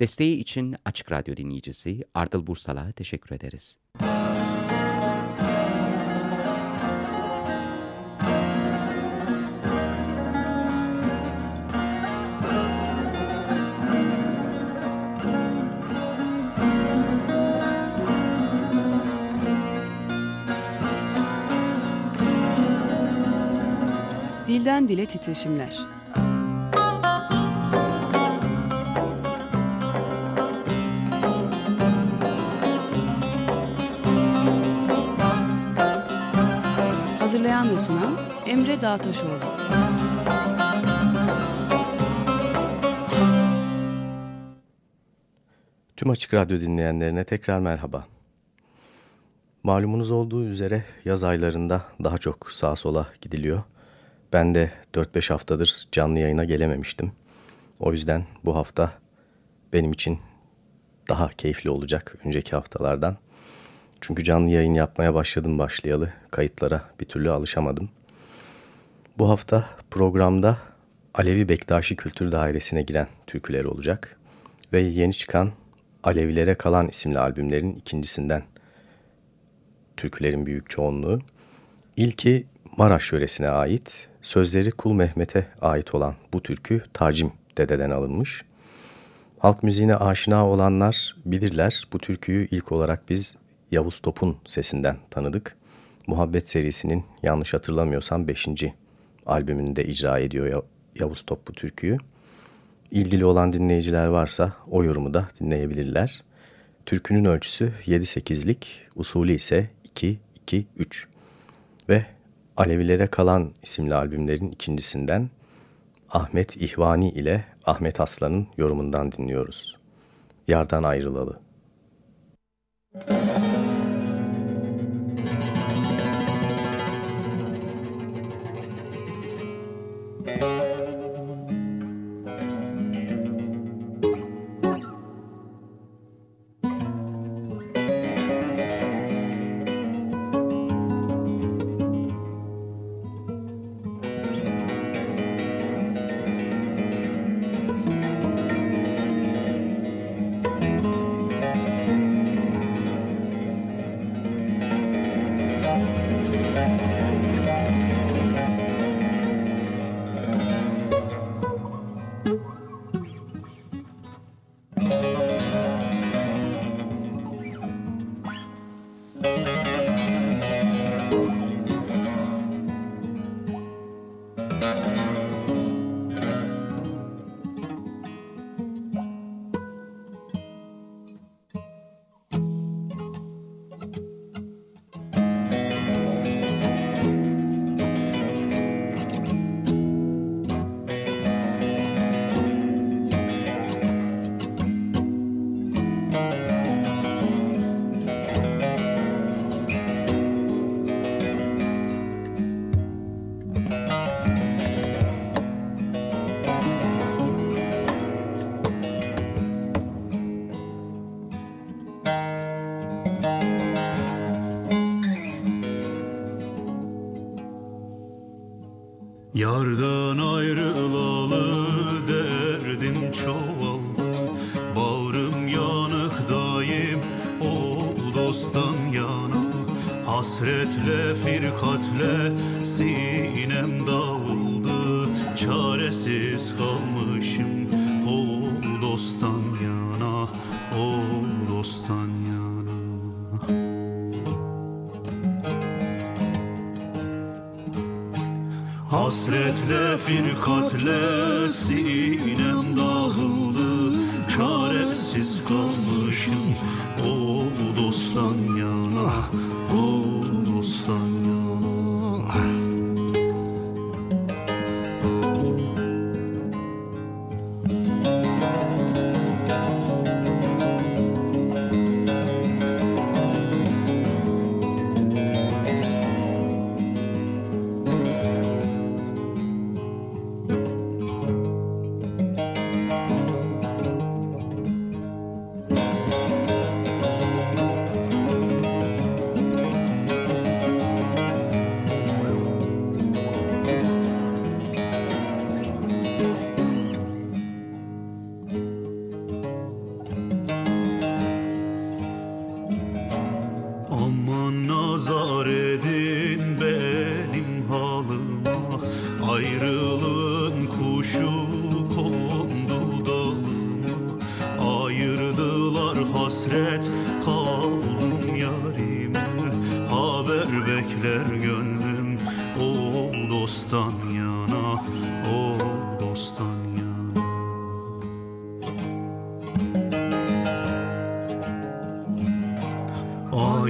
Desteği için Açık Radyo dinleyicisi Ardıl Bursal'a teşekkür ederiz. Dilden Dile Titreşimler sunan Emre Dağtaşoğlu. Tüm Açık Radyo dinleyenlerine tekrar merhaba. Malumunuz olduğu üzere yaz aylarında daha çok sağa sola gidiliyor. Ben de 4-5 haftadır canlı yayına gelememiştim. O yüzden bu hafta benim için daha keyifli olacak önceki haftalardan. Çünkü canlı yayın yapmaya başladım başlayalı. Kayıtlara bir türlü alışamadım. Bu hafta programda Alevi Bektaşi Kültür Dairesi'ne giren türküler olacak. Ve yeni çıkan Alevilere Kalan isimli albümlerin ikincisinden türkülerin büyük çoğunluğu. İlki Maraş yöresine ait, sözleri Kul Mehmet'e ait olan bu türkü Tacim dededen alınmış. Halk müziğine aşina olanlar bilirler. Bu türküyü ilk olarak biz Yavuz Top'un sesinden tanıdık. Muhabbet serisinin yanlış hatırlamıyorsam 5. albümünde icra ediyor Yavuz Top bu türküyü. İlgili olan dinleyiciler varsa o yorumu da dinleyebilirler. Türkünün ölçüsü 7-8'lik, usulü ise 2-2-3 ve Alevilere Kalan isimli albümlerin ikincisinden Ahmet İhvani ile Ahmet Aslan'ın yorumundan dinliyoruz. Yardan ayrılalı. Müzik Yardan ayrılalı derdim çoğaldı Bağrım yanık daim o dosttan yana. Hasretle firkatle sinem dağıldı. Çaresiz kalmışım o dosttan yana. O Hasretle firkatle sinem dağıldı. Çaresiz kalmışım o dosttan yana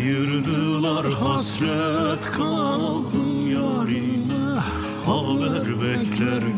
Ayırdılar hasret kaldım yarime. Haber bekler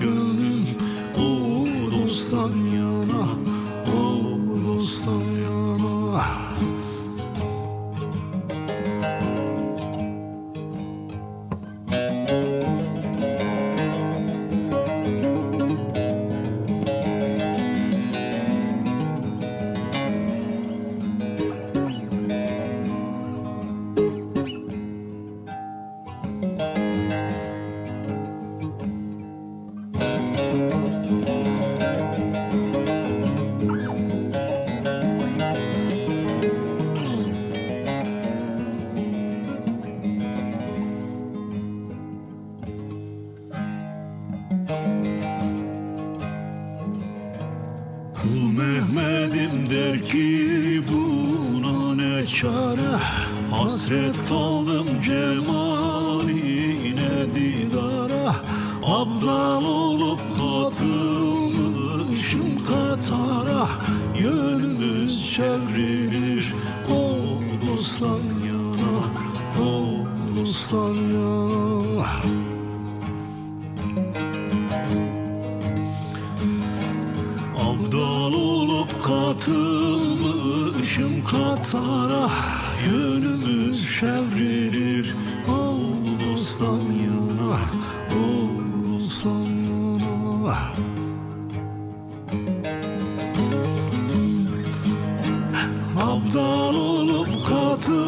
Abdal olup katılmışım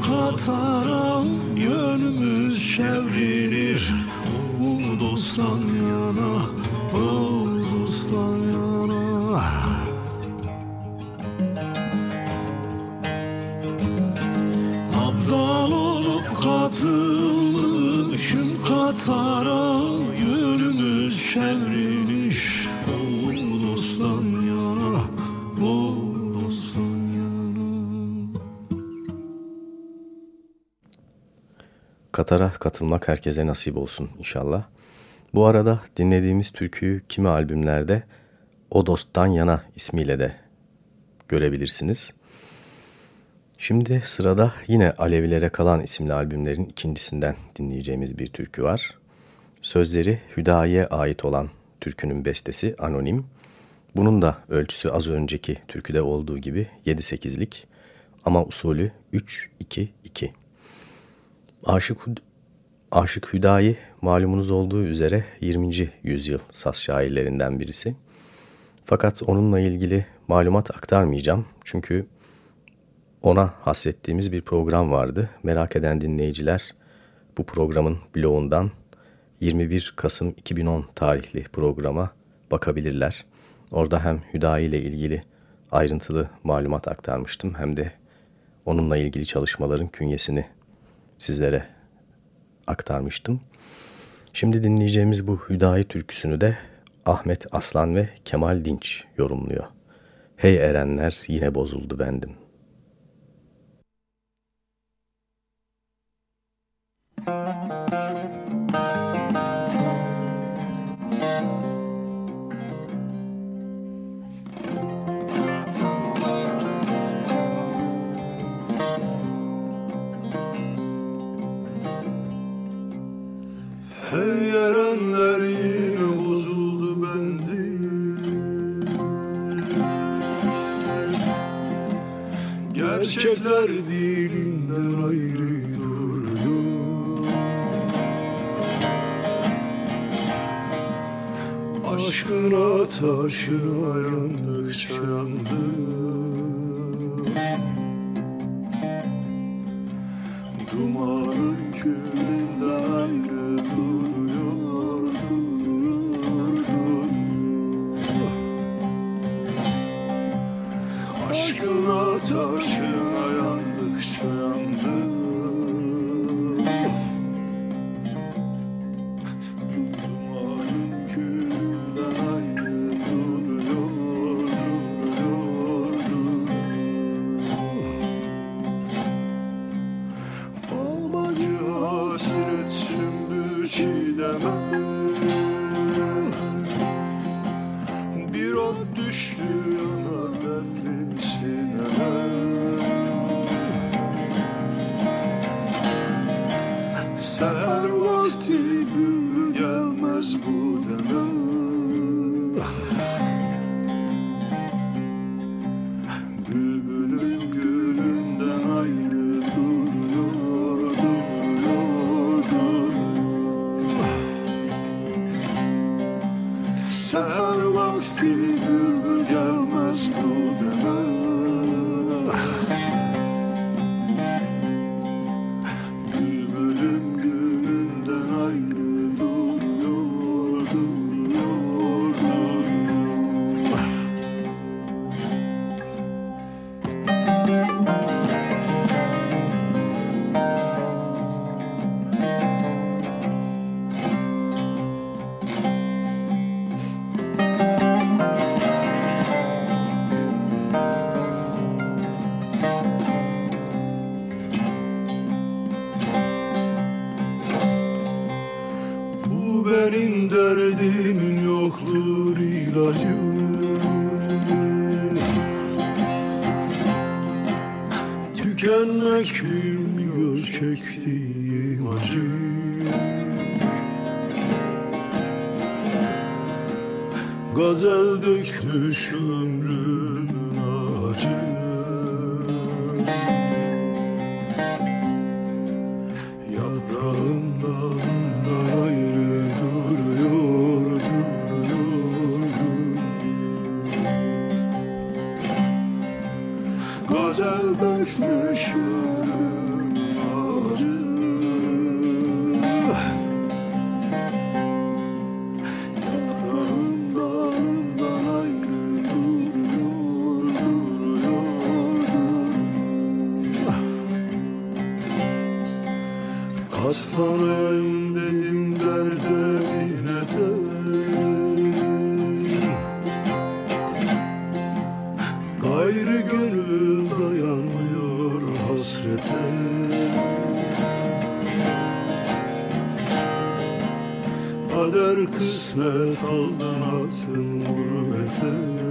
Katar'a. Yönümüz çevrilir. O dosttan yana O dosttan yana. Abdal olup katılmışım Katar'a. Yönümüz çevrilmiş Katar'a katılmak herkese nasip olsun inşallah. Bu arada dinlediğimiz türküyü kimi albümlerde O Dost'tan Yana ismiyle de görebilirsiniz. Şimdi sırada yine Alevilere Kalan isimli albümlerin ikincisinden dinleyeceğimiz bir türkü var. Sözleri Hüdayi'ye ait olan türkünün bestesi Anonim. Bunun da ölçüsü az önceki türküde olduğu gibi 7-8'lik ama usulü 3-2-2. Aşık, Aşık Hüdayi malumunuz olduğu üzere 20. yüzyıl saz şairlerinden birisi. Fakat onunla ilgili malumat aktarmayacağım çünkü ona hasrettiğimiz bir program vardı. Merak eden dinleyiciler bu programın bloğundan 21 Kasım 2010 tarihli programa bakabilirler. Orada hem Hüdayi ile ilgili ayrıntılı malumat aktarmıştım hem de onunla ilgili çalışmaların künyesini sizlere aktarmıştım. Şimdi dinleyeceğimiz bu Hüdayi türküsünü de Ahmet Aslan ve Kemal Dinç yorumluyor. Hey erenler yine bozuldu bendim. Hey Gerçekler dilinden ayrı duruyor Aşkına taşına yandıkça Seher vakti bülbül gelmez bu deme Gayrı gönül dayanmıyor hasrete. Kader kısmet aldın atın gurbete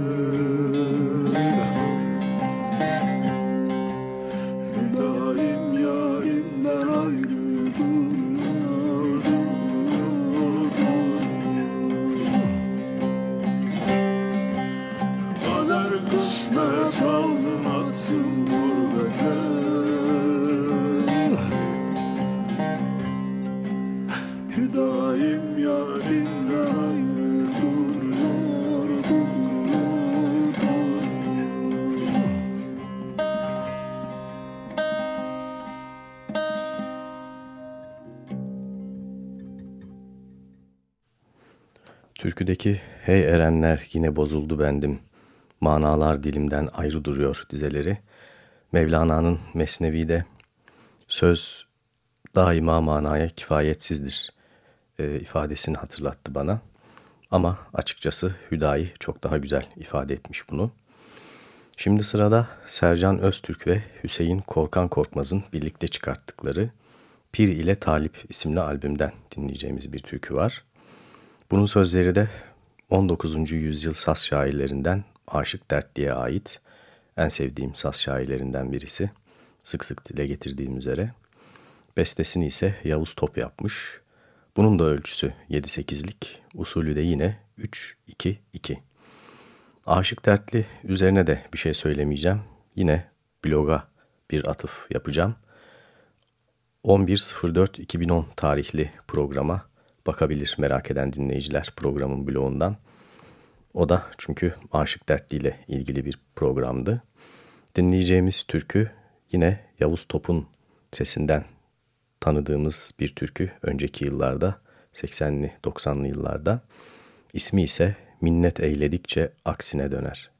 Türküdeki hey erenler yine bozuldu bendim. Manalar dilimden ayrı duruyor dizeleri. Mevlana'nın Mesnevi'de söz daima manaya kifayetsizdir e, ifadesini hatırlattı bana. Ama açıkçası Hüdayi çok daha güzel ifade etmiş bunu. Şimdi sırada Sercan Öztürk ve Hüseyin Korkan Korkmaz'ın birlikte çıkarttıkları Pir ile Talip isimli albümden dinleyeceğimiz bir türkü var. Bunun sözleri de 19. yüzyıl saz şairlerinden Aşık Dertli'ye ait en sevdiğim saz şairlerinden birisi. Sık sık dile getirdiğim üzere. Bestesini ise Yavuz Top yapmış. Bunun da ölçüsü 7-8'lik, usulü de yine 3-2-2. Aşık Dertli üzerine de bir şey söylemeyeceğim. Yine bloga bir atıf yapacağım. 11.04.2010 tarihli programa bakabilir merak eden dinleyiciler programın bloğundan. O da çünkü Aşık Dertli ile ilgili bir programdı. Dinleyeceğimiz türkü yine Yavuz Top'un sesinden tanıdığımız bir türkü önceki yıllarda 80'li 90'lı yıllarda. İsmi ise Minnet eyledikçe aksine döner.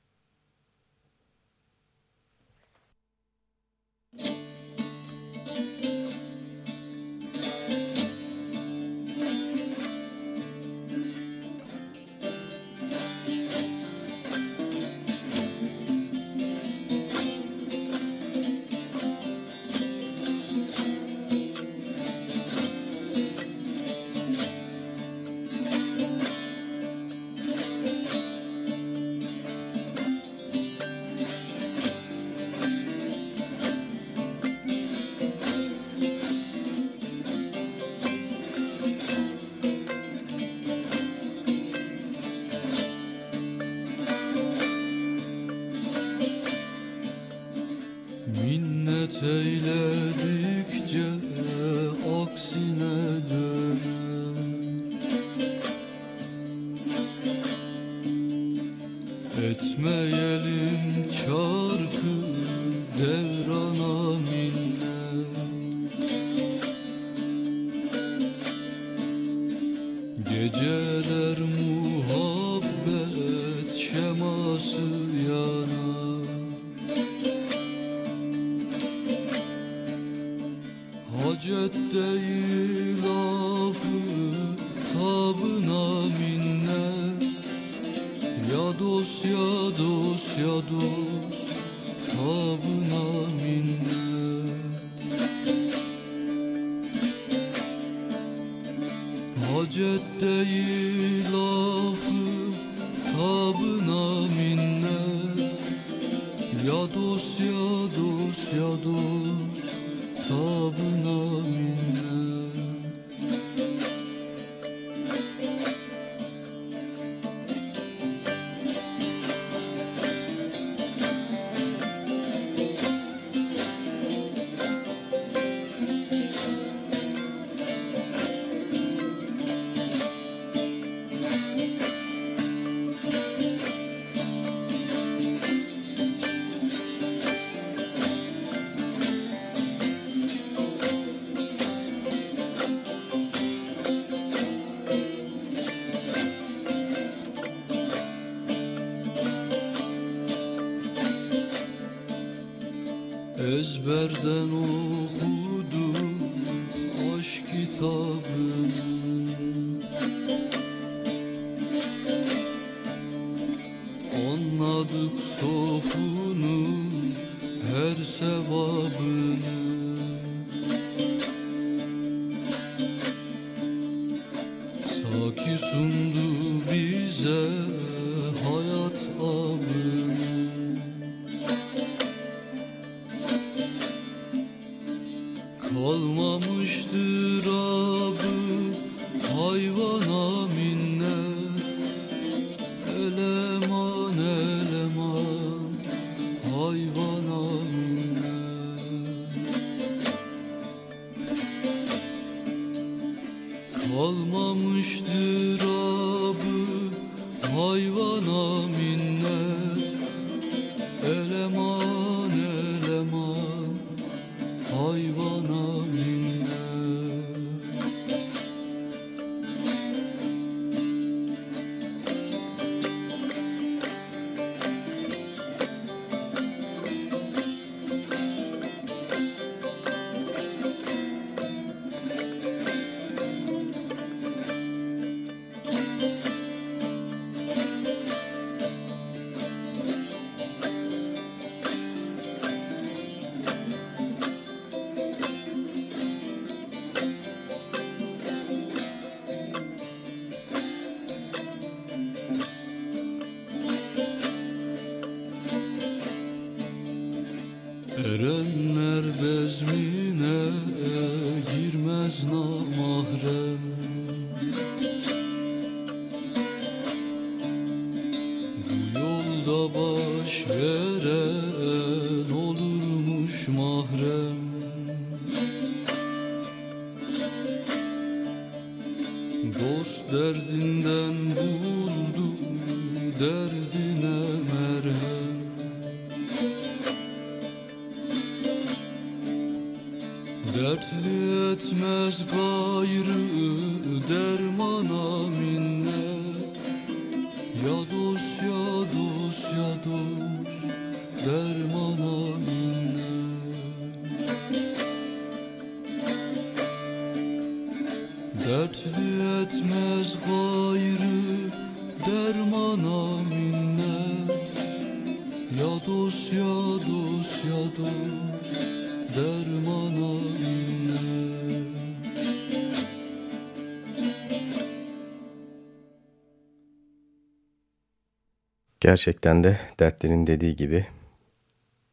Gerçekten de dertlerin dediği gibi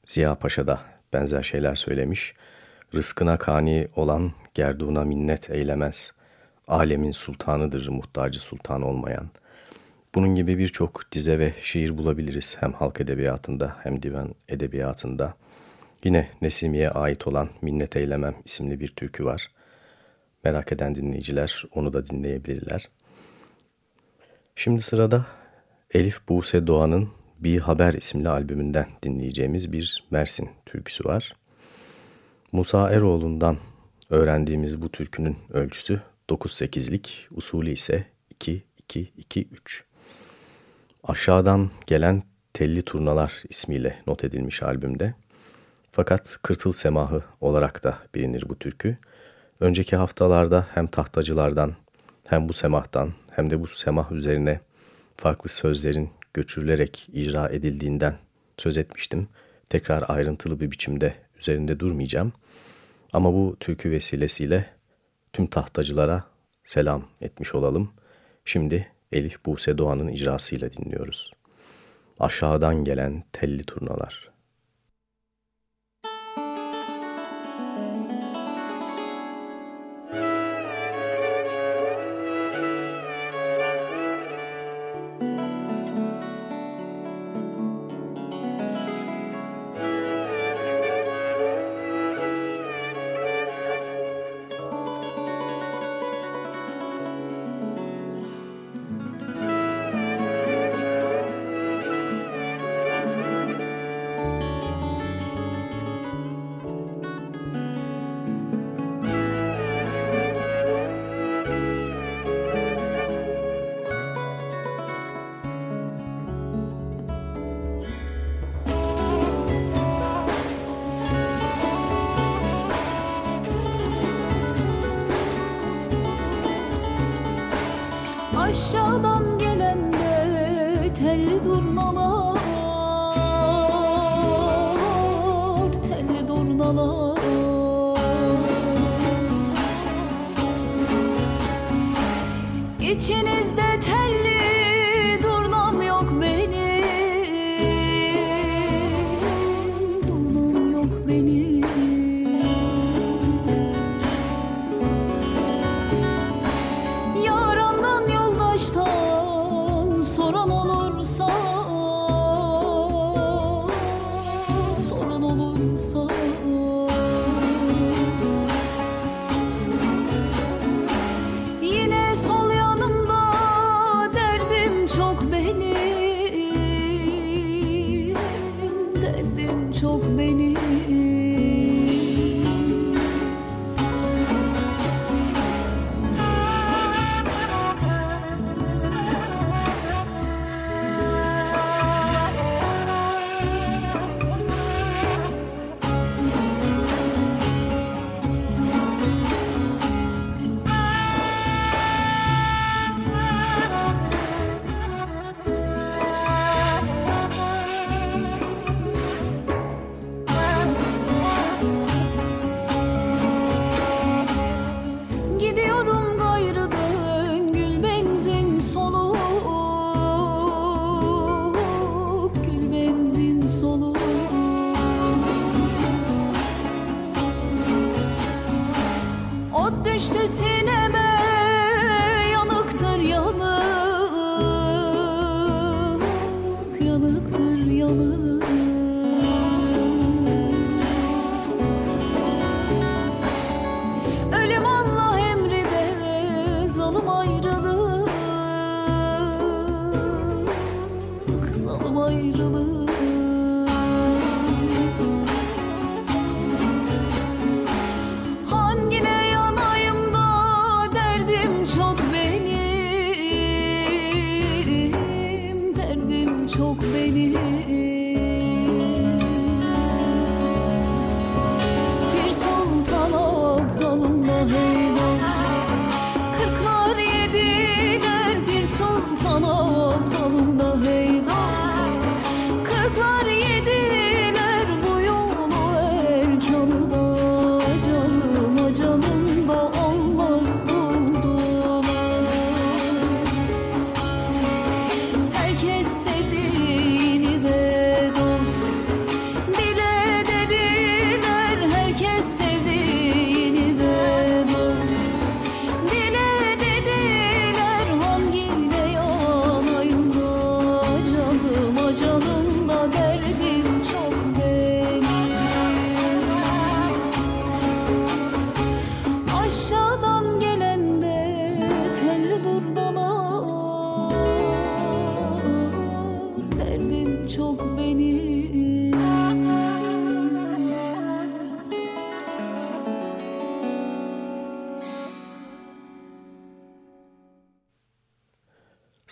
Ziya Paşa da benzer şeyler söylemiş. Rızkına kani olan gerduna minnet eylemez. Alemin sultanıdır muhtacı sultan olmayan. Bunun gibi birçok dize ve şiir bulabiliriz hem halk edebiyatında hem divan edebiyatında. Yine Nesimi'ye ait olan Minnet Eylemem isimli bir türkü var. Merak eden dinleyiciler onu da dinleyebilirler. Şimdi sırada Elif Buse Doğan'ın Bir Haber isimli albümünden dinleyeceğimiz bir Mersin türküsü var. Musa Eroğlu'ndan öğrendiğimiz bu türkünün ölçüsü 9-8'lik, usulü ise 2-2-2-3. Aşağıdan gelen Telli Turnalar ismiyle not edilmiş albümde. Fakat Kırtıl Semahı olarak da bilinir bu türkü. Önceki haftalarda hem tahtacılardan hem bu semahtan hem de bu semah üzerine farklı sözlerin göçürülerek icra edildiğinden söz etmiştim. Tekrar ayrıntılı bir biçimde üzerinde durmayacağım. Ama bu türkü vesilesiyle tüm tahtacılara selam etmiş olalım. Şimdi Elif Buse Doğan'ın icrasıyla dinliyoruz. Aşağıdan gelen telli turnalar.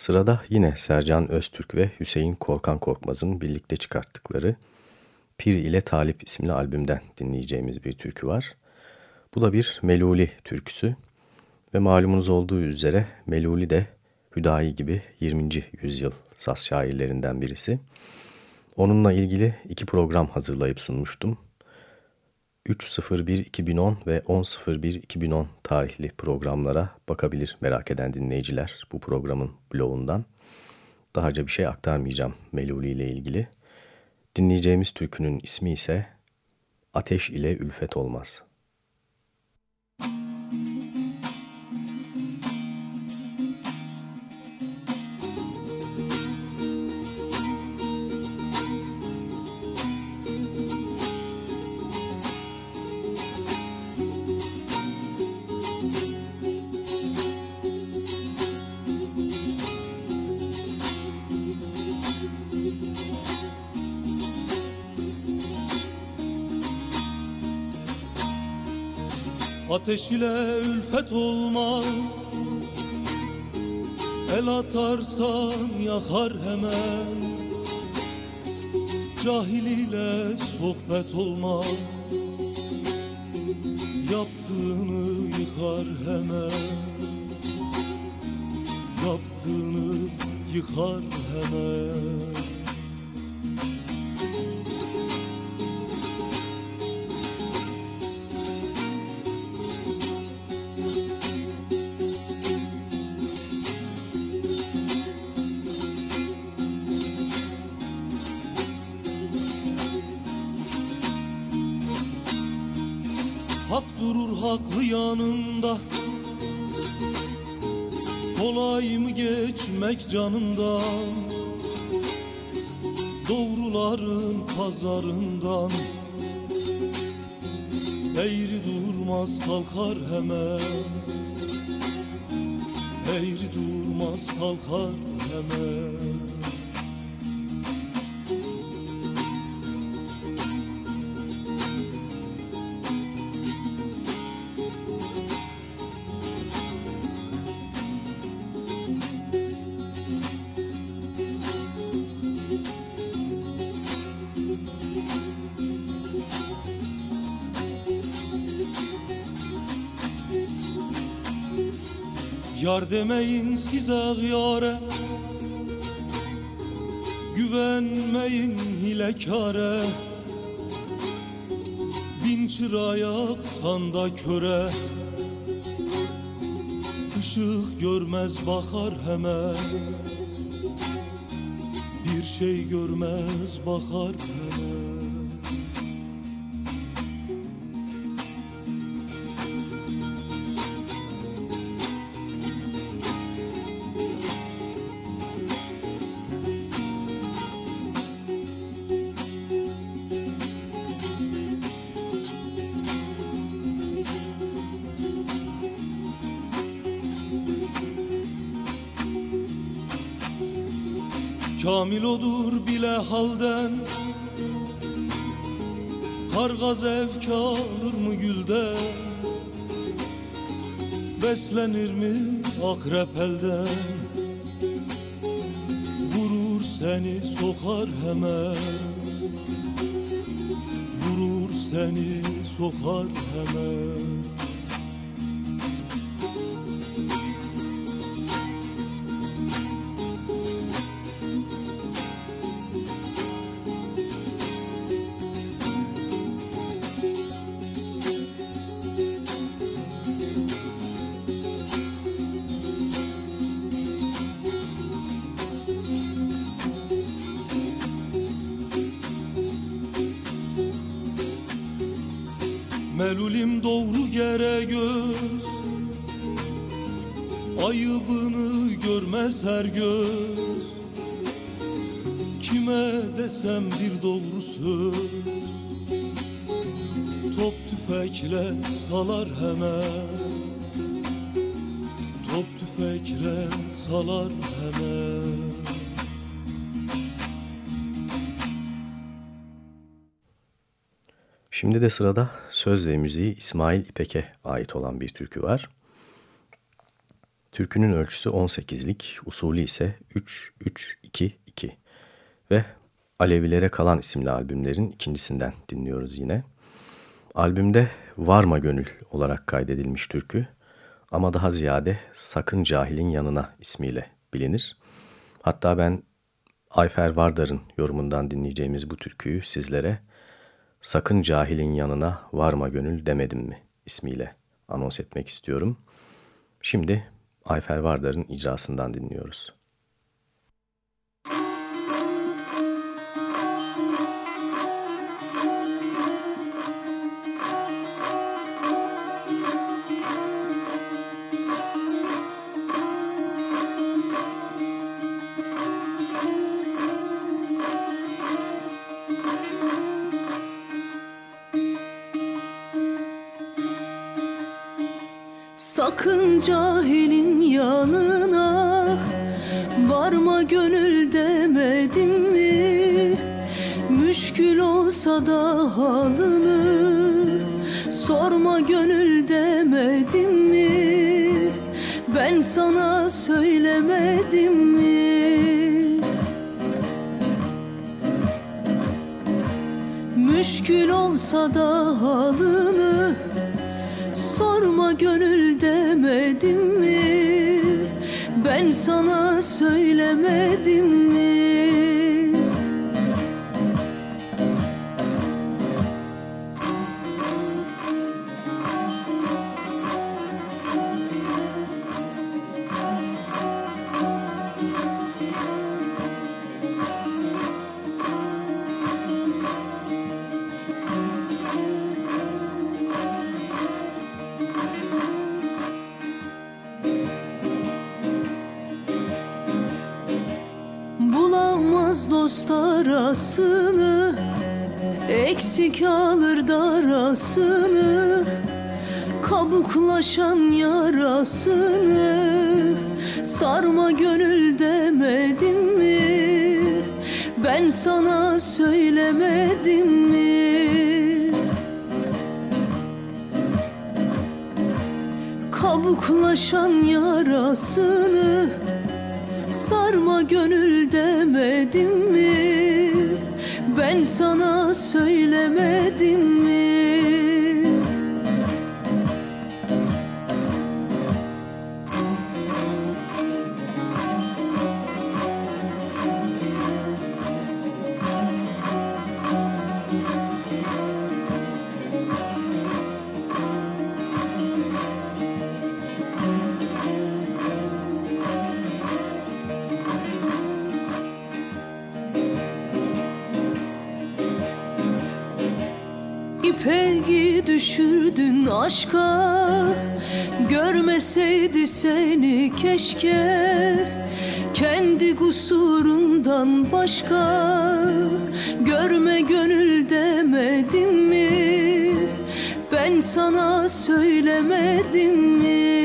Sırada yine Sercan Öztürk ve Hüseyin Korkan Korkmaz'ın birlikte çıkarttıkları Pir ile Talip isimli albümden dinleyeceğimiz bir türkü var. Bu da bir Meluli türküsü ve malumunuz olduğu üzere Meluli de Hüdayi gibi 20. yüzyıl saz şairlerinden birisi. Onunla ilgili iki program hazırlayıp sunmuştum. 3.01.2010 ve 10.01.2010 tarihli programlara bakabilir merak eden dinleyiciler bu programın blogundan. Dahaca bir şey aktarmayacağım Meluli ile ilgili. Dinleyeceğimiz türkünün ismi ise Ateş ile Ülfet Olmaz. Ateş ile ülfet olmaz. El atarsan yakar hemen. Cahil ile sohbet olmaz. Yaptığını yıkar hemen. Yaptığını yıkar hemen geçmek canından Doğruların pazarından. Eğri durmaz kalkar hemen Yar demeyin size yare Güvenmeyin hilekare Bin çırayak sanda köre. Işık görmez bakar hemen. Bir şey görmez bakar hemen Kamil odur bile halden. Karga zevk alır mı gülden Beslenir mi akrep elden? Vurur seni sokar hemen. Vurur seni sokar hemen Şimdi de sırada söz ve müziği İsmail İpek'e ait olan bir türkü var. Türkünün ölçüsü 18'lik, usulü ise 3-3-2-2 ve Alevilere Kalan isimli albümlerin ikincisinden dinliyoruz yine. Albümde Varma Gönül olarak kaydedilmiş türkü ama daha ziyade Sakın Cahilin Yanına ismiyle bilinir. Hatta ben Ayfer Vardar'ın yorumundan dinleyeceğimiz bu türküyü sizlere Sakın Cahilin Yanına Varma Gönül demedim mi ismiyle anons etmek istiyorum. Şimdi Ayfer Vardar'ın icrasından dinliyoruz. Cahilin yanına. Varma gönül demedim mi? Müşkül olsa da halını. Sorma gönül demedim mi? Ben sana söylemedim mi? Müşkül olsa da halını gönül demedim mi? Ben sana söylemedim arasını Eksik alır darasını Kabuklaşan yarasını. Sarma gönül demedim mi? Ben sana söylemedim mi? Kabuklaşan yarasını sana keşke Kendi kusurundan başka Görme gönül demedim mi Ben sana söylemedim mi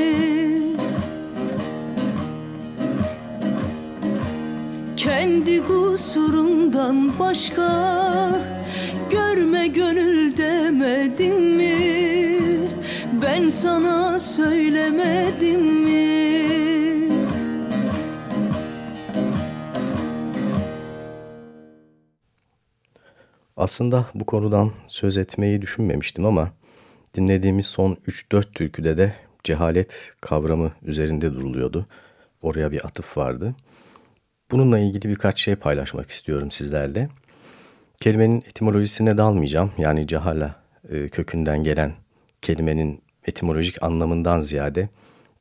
Kendi kusurundan başka Görme gönül demedim mi? Ben sana söylemedim mi? Aslında bu konudan söz etmeyi düşünmemiştim ama dinlediğimiz son 3-4 türküde de cehalet kavramı üzerinde duruluyordu. Oraya bir atıf vardı. Bununla ilgili birkaç şey paylaşmak istiyorum sizlerle. Kelimenin etimolojisine dalmayacağım. Yani cehala e, kökünden gelen kelimenin etimolojik anlamından ziyade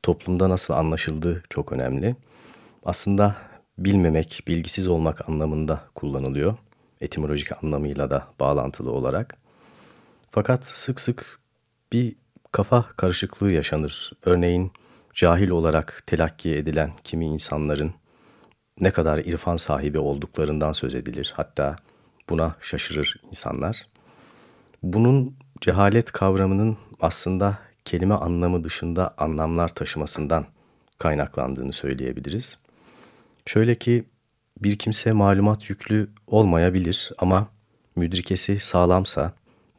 toplumda nasıl anlaşıldığı çok önemli. Aslında bilmemek, bilgisiz olmak anlamında kullanılıyor. Etimolojik anlamıyla da bağlantılı olarak. Fakat sık sık bir kafa karışıklığı yaşanır. Örneğin cahil olarak telakki edilen kimi insanların ne kadar irfan sahibi olduklarından söz edilir. Hatta buna şaşırır insanlar. Bunun cehalet kavramının aslında kelime anlamı dışında anlamlar taşımasından kaynaklandığını söyleyebiliriz. Şöyle ki bir kimse malumat yüklü olmayabilir ama müdrikesi sağlamsa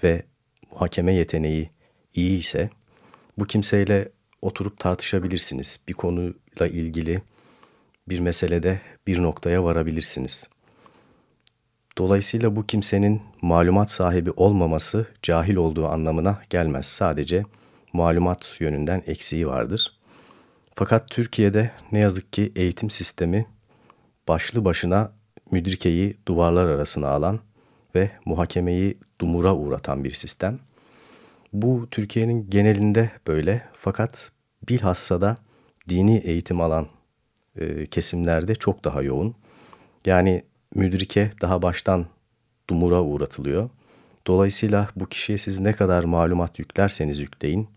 ve muhakeme yeteneği iyi ise bu kimseyle oturup tartışabilirsiniz. Bir konuyla ilgili bir meselede bir noktaya varabilirsiniz. Dolayısıyla bu kimsenin malumat sahibi olmaması cahil olduğu anlamına gelmez. Sadece malumat yönünden eksiği vardır. Fakat Türkiye'de ne yazık ki eğitim sistemi başlı başına müdrikeyi duvarlar arasına alan ve muhakemeyi dumura uğratan bir sistem. Bu Türkiye'nin genelinde böyle fakat bilhassa da dini eğitim alan e, kesimlerde çok daha yoğun. Yani müdrike daha baştan dumura uğratılıyor. Dolayısıyla bu kişiye siz ne kadar malumat yüklerseniz yükleyin,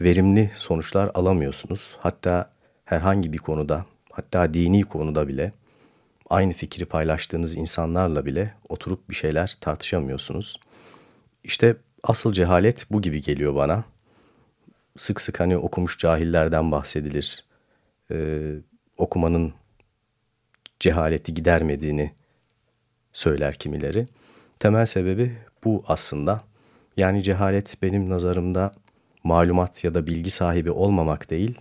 verimli sonuçlar alamıyorsunuz. Hatta herhangi bir konuda, hatta dini konuda bile aynı fikri paylaştığınız insanlarla bile oturup bir şeyler tartışamıyorsunuz. İşte asıl cehalet bu gibi geliyor bana. Sık sık hani okumuş cahillerden bahsedilir. Ee, okumanın cehaleti gidermediğini söyler kimileri. Temel sebebi bu aslında. Yani cehalet benim nazarımda malumat ya da bilgi sahibi olmamak değil,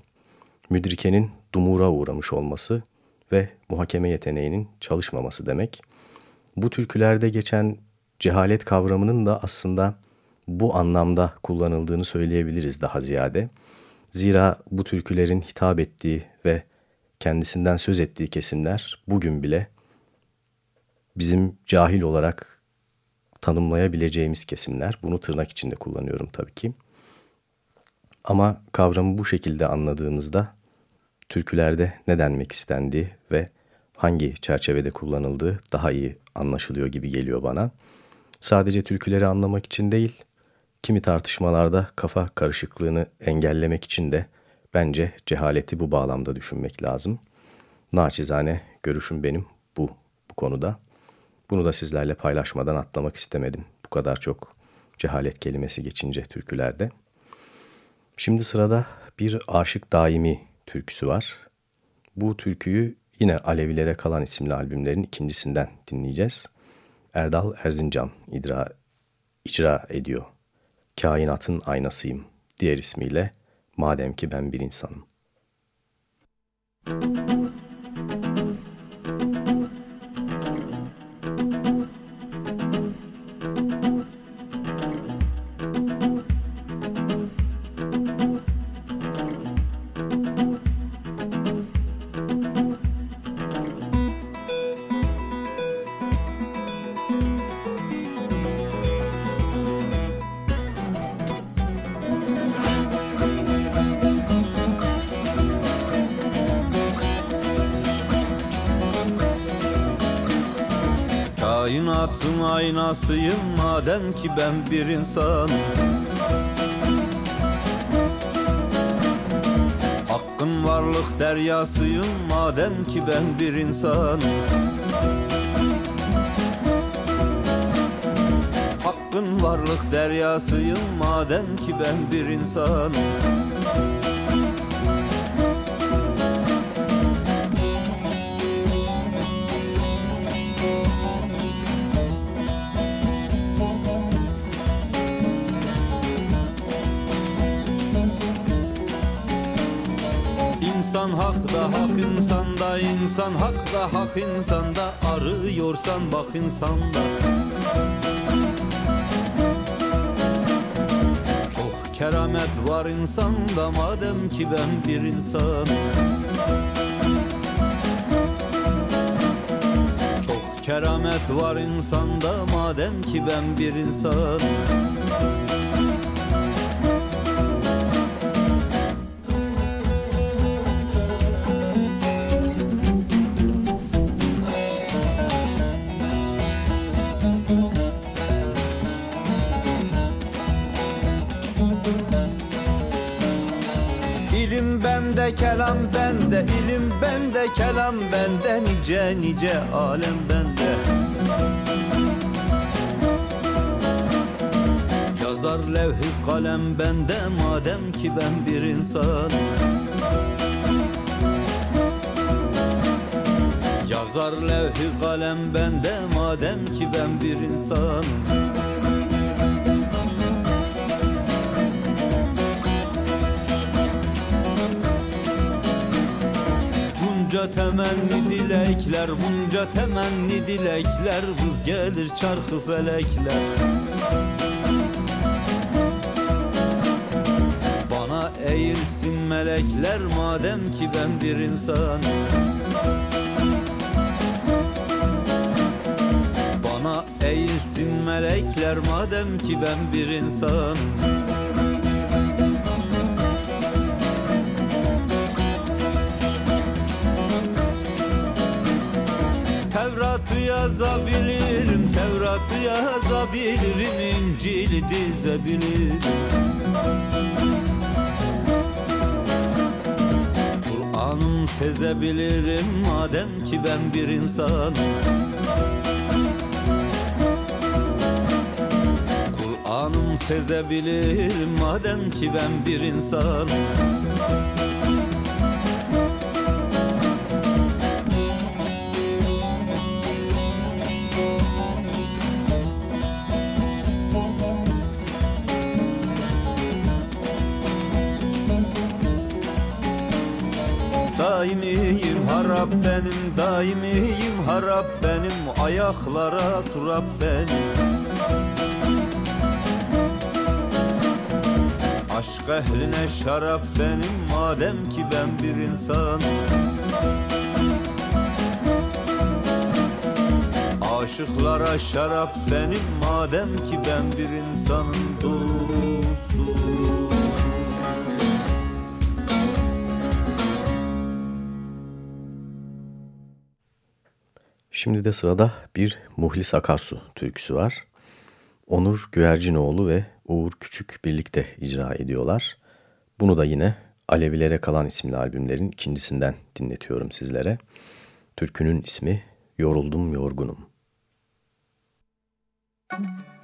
müdrikenin dumura uğramış olması ve muhakeme yeteneğinin çalışmaması demek. Bu türkülerde geçen cehalet kavramının da aslında bu anlamda kullanıldığını söyleyebiliriz daha ziyade. Zira bu türkülerin hitap ettiği ve kendisinden söz ettiği kesimler bugün bile bizim cahil olarak tanımlayabileceğimiz kesimler. Bunu tırnak içinde kullanıyorum tabii ki. Ama kavramı bu şekilde anladığımızda türkülerde ne denmek istendiği ve hangi çerçevede kullanıldığı daha iyi anlaşılıyor gibi geliyor bana. Sadece türküleri anlamak için değil, kimi tartışmalarda kafa karışıklığını engellemek için de bence cehaleti bu bağlamda düşünmek lazım. Naçizane görüşüm benim bu, bu konuda. Bunu da sizlerle paylaşmadan atlamak istemedim. Bu kadar çok cehalet kelimesi geçince türkülerde. Şimdi sırada bir Aşık Daimi türküsü var. Bu türküyü yine Alevilere Kalan isimli albümlerin ikincisinden dinleyeceğiz. Erdal Erzincan idra, icra ediyor. Kainatın aynasıyım diğer ismiyle Madem ki ben bir insanım. Müzik bir insan. Hakkın varlık deryasıyım madem ki ben bir insan. Hakkın varlık deryasıyım madem ki ben bir insan insan hakta hak insanda arıyorsan bak insanda. Çok keramet var insanda madem ki ben bir insan Çok keramet var insanda madem ki ben bir insan bende ilim bende kelam bende nice nice alem bende. Yazar levhi kalem bende madem ki ben bir insan. Yazar levhi kalem bende madem ki ben bir insan Bunca temenni dilekler Bunca temenni dilekler Vız gelir çarkı felekler. Bana eğilsin melekler Madem ki ben bir insan. Bana eğilsin melekler Madem ki ben bir insan Tevrat'ı yazabilirim, Tevrat'ı yazabilirim, İncil'i dizebilirim. Kur'an'ım sezebilirim, madem ki ben bir insan. Kur'an'ım sezebilirim, madem ki ben bir insan. Harap benim Daimiyim harap benim Ayaklara turap benim. Aşk ehline şarap benim Madem ki ben bir insan Aşıklara şarap benim Madem ki ben bir insanın dostu Şimdi de sırada bir Muhlis Akarsu türküsü var. Onur Güvercinoğlu ve Uğur Küçük birlikte icra ediyorlar. Bunu da yine Alevilere Kalan isimli albümlerin ikincisinden dinletiyorum sizlere. Türkünün ismi Yoruldum Yorgunum. Yoruldum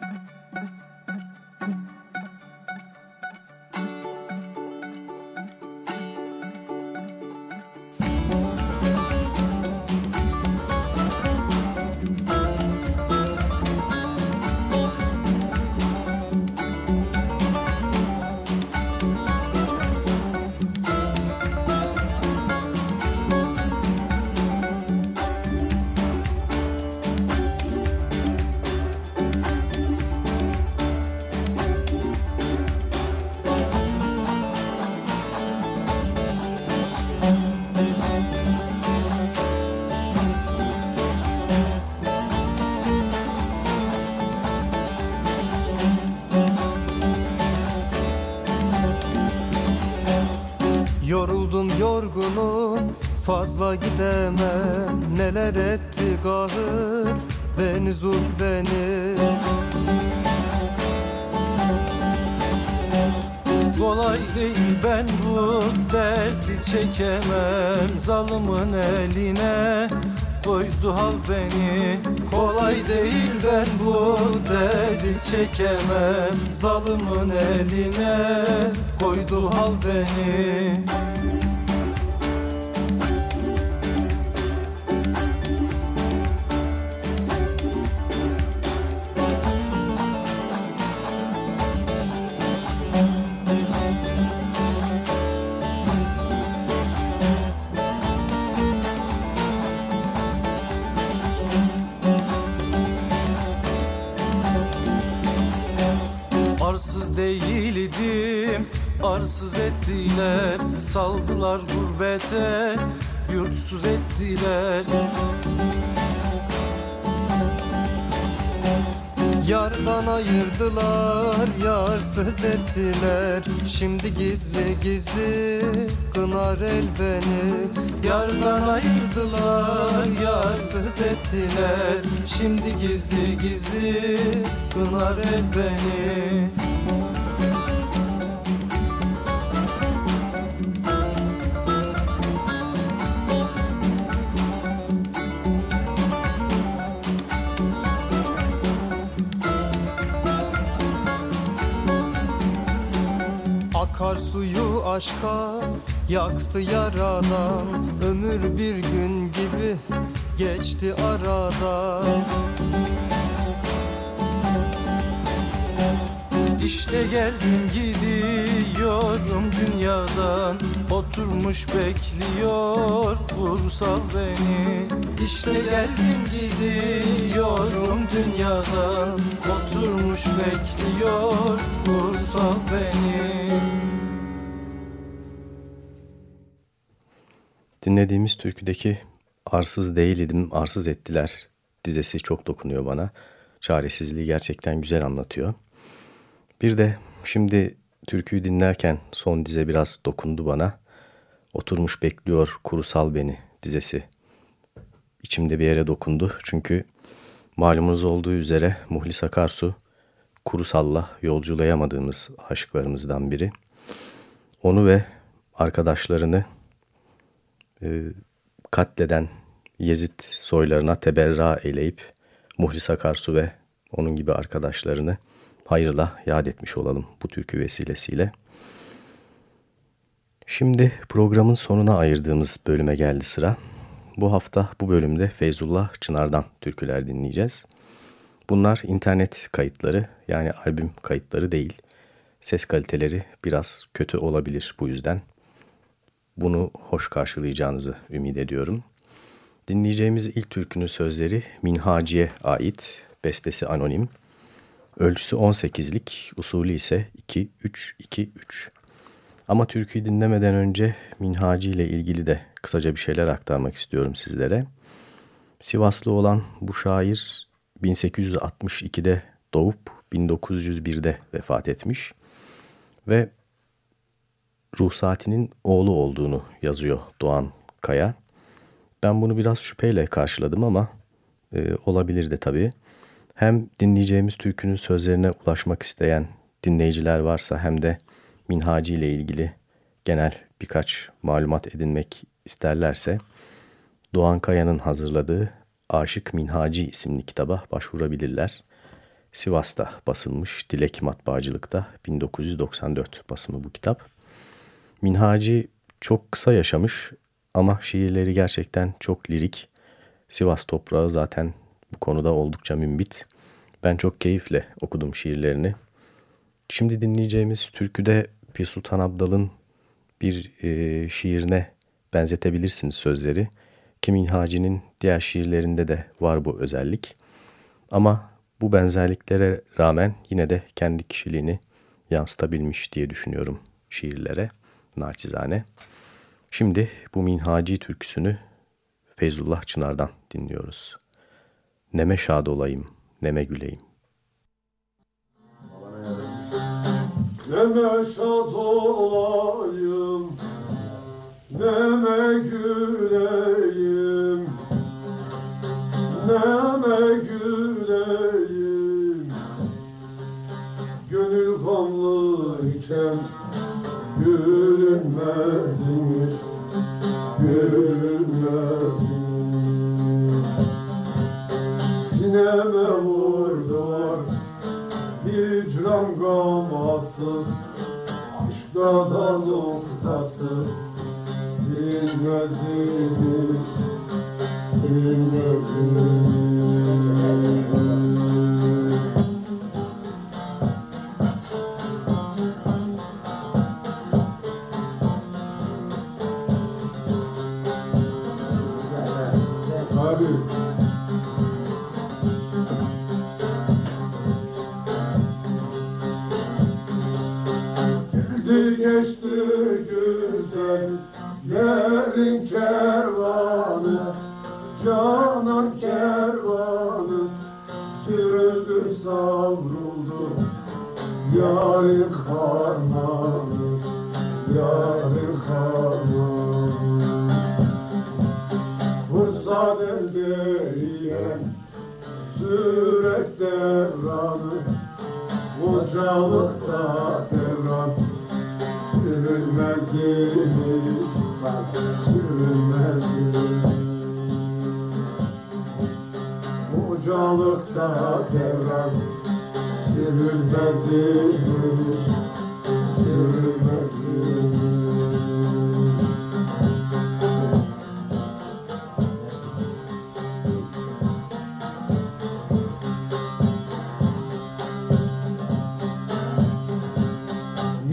yorgunum fazla gidemem. Neler etti kahır? Beni zul beni. Kolay değil ben bu derdi çekemem. Zalımın eline koydu hal beni. Kolay değil ben bu derdi çekemem. Zalımın eline koydu hal beni ettiler Yardan ayırdılar, yarsız ettiler. Şimdi gizli gizli kınar el beni. Yardan ayırdılar, yarsız ettiler. Şimdi gizli gizli kınar el beni Akarsuyu aşka yaktı yaradan. Ömür bir gün gibi geçti arada İşte geldim gidiyorum dünyadan. Otur Oturmuş bekliyor Vursal beni. İşte geldim gidiyorum dünyadan. Oturmuş bekliyor Vursal beni Dinlediğimiz türküdeki arsız değildim, arsız ettiler dizesi çok dokunuyor bana. Çaresizliği gerçekten güzel anlatıyor. Bir de şimdi türküyü dinlerken son dize biraz dokundu bana. Oturmuş bekliyor kurusal beni dizesi. İçimde bir yere dokundu çünkü malumunuz olduğu üzere Muhlis Akarsu kurusalla yolculayamadığımız aşıklarımızdan biri. Onu ve arkadaşlarını e, katleden Yezid soylarına teberra eyleyip Muhlis Akarsu ve onun gibi arkadaşlarını hayırla yad etmiş olalım bu türkü vesilesiyle. Şimdi programın sonuna ayırdığımız bölüme geldi sıra. Bu hafta bu bölümde Feyzullah Çınar'dan türküler dinleyeceğiz. Bunlar internet kayıtları yani albüm kayıtları değil. Ses kaliteleri biraz kötü olabilir bu yüzden. Bunu hoş karşılayacağınızı ümit ediyorum. Dinleyeceğimiz ilk türkünün sözleri Minhaci'ye ait, bestesi anonim. Ölçüsü 18'lik, usulü ise 2-3-2-3. Ama türküyü dinlemeden önce Minhaci ile ilgili de kısaca bir şeyler aktarmak istiyorum sizlere. Sivaslı olan bu şair 1862'de doğup 1901'de vefat etmiş ve Ruhsati'nin oğlu olduğunu yazıyor Doğan Kaya. Ben bunu biraz şüpheyle karşıladım ama e, olabilir de tabii. Hem dinleyeceğimiz türkünün sözlerine ulaşmak isteyen dinleyiciler varsa hem de Minhaci ile ilgili genel birkaç malumat edinmek isterlerse Doğan Kaya'nın hazırladığı Aşık Minhaci isimli kitaba başvurabilirler. Sivas'ta basılmış Dilek Matbaacılık'ta 1994 basımı bu kitap. Minhaci çok kısa yaşamış ama şiirleri gerçekten çok lirik. Sivas toprağı zaten bu konuda oldukça mümbit. Ben çok keyifle okudum şiirlerini. Şimdi dinleyeceğimiz türküde Pir Sultan Abdal'ın bir e, şiirine benzetebilirsiniz sözleri. Kimin Haci'nin diğer şiirlerinde de var bu özellik. Ama bu benzerliklere rağmen yine de kendi kişiliğini yansıtabilmiş diye düşünüyorum şiirlere naçizane. Şimdi bu minhaci türküsünü Feyzullah Çınar'dan dinliyoruz. Neme şad olayım, neme güleyim. Neme şad olayım, neme güleyim,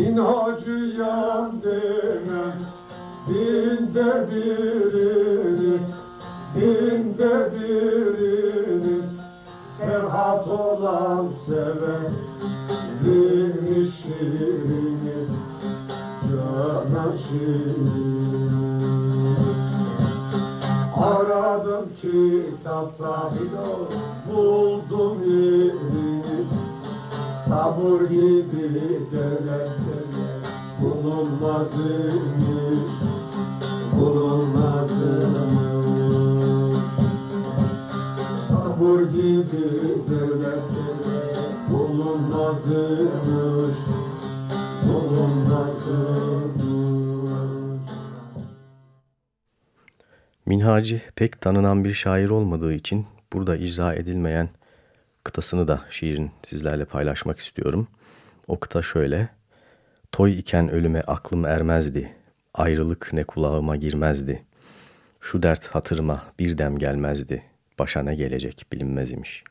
Minhacı yan demem binde birini Binde birini Ferhat olan seven Zilmi şirini Canan şirini. Aradım kitapta buldum yerini. Sabır gibi döner bulunmaz imiş Sabır gibi döner bulunmaz imiş Bulunmaz imiş Minhaci pek tanınan bir şair olmadığı için burada icra edilmeyen kıtasını da şiirin sizlerle paylaşmak istiyorum. O kıta şöyle. Toy iken ölüme aklım ermezdi. Ayrılık ne kulağıma girmezdi. Şu dert hatırıma bir dem gelmezdi. Başa ne gelecek bilinmez imiş.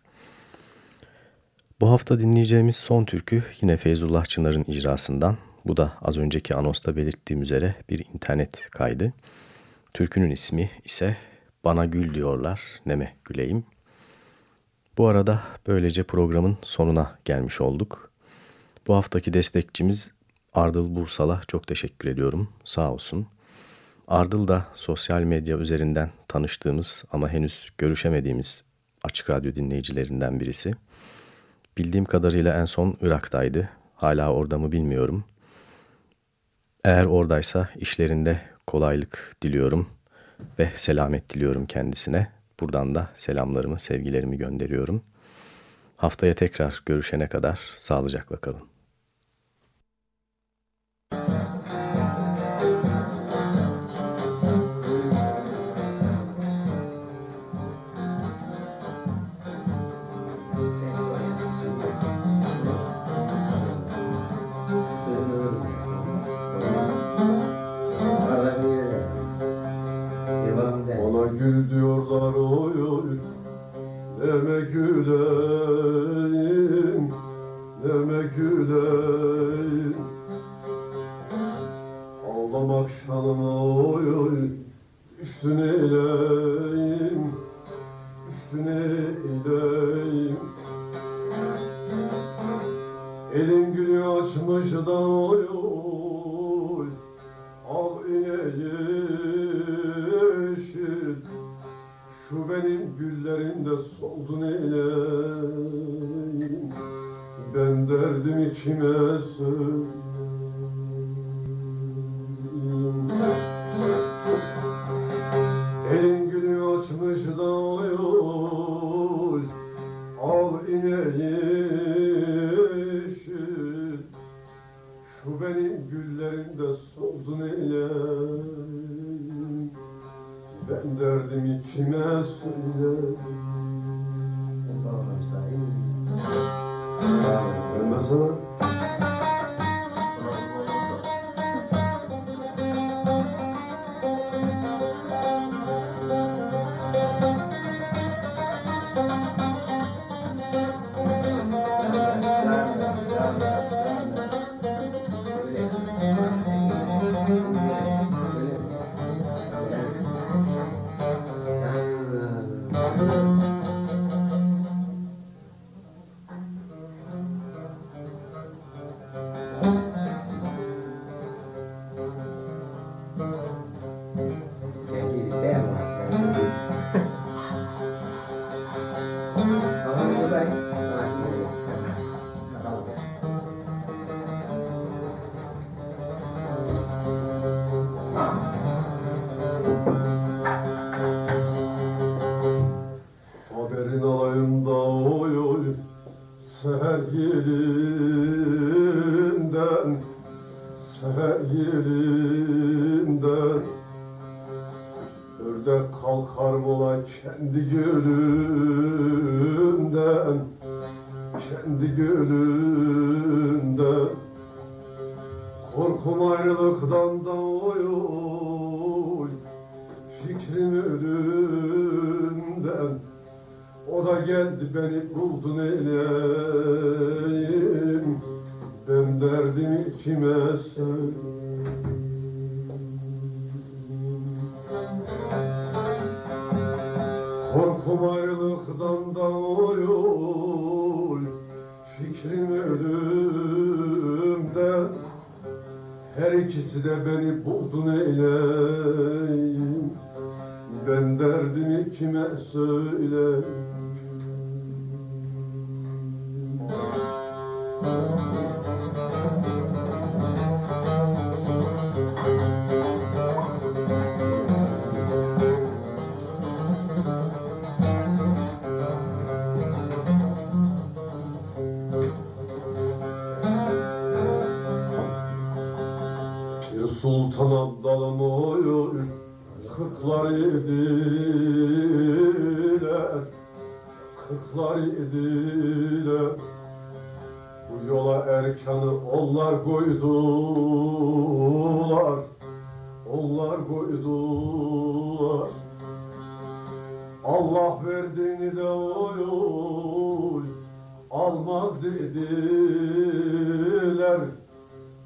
Bu hafta dinleyeceğimiz son türkü yine Feyzullah Çınar'ın icrasından. Bu da az önceki anosta belirttiğim üzere bir internet kaydı. Türkünün ismi ise Bana Gül diyorlar, neme güleyim. Bu arada böylece programın sonuna gelmiş olduk. Bu haftaki destekçimiz Ardıl Bursal'a çok teşekkür ediyorum. Sağ olsun. Ardıl da sosyal medya üzerinden tanıştığımız ama henüz görüşemediğimiz Açık Radyo dinleyicilerinden birisi. Bildiğim kadarıyla en son Irak'taydı. Hala orada mı bilmiyorum. Eğer oradaysa işlerinde kolaylık diliyorum ve selamet diliyorum kendisine. Buradan da selamlarımı, sevgilerimi gönderiyorum. Haftaya tekrar görüşene kadar sağlıcakla kalın. Bir onlar koydular. Onlar koydular. Allah verdiğini de oy oy Almaz dediler.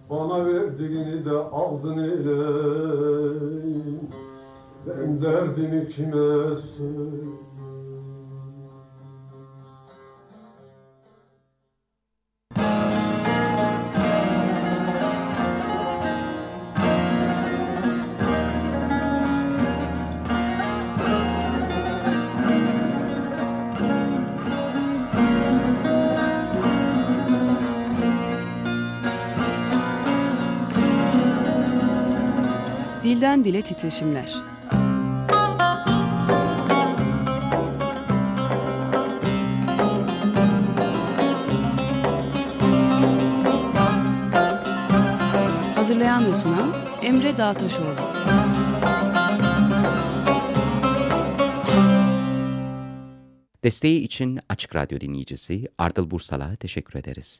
Bana verdiğini de aldın eyleyim Ben derdimi kime Dilden dile titreşimler. Hazırlayan ve sunan Emre Dağtaşoğlu. Desteği için Açık Radyo dinleyicisi Ardıl Bursal'a teşekkür ederiz.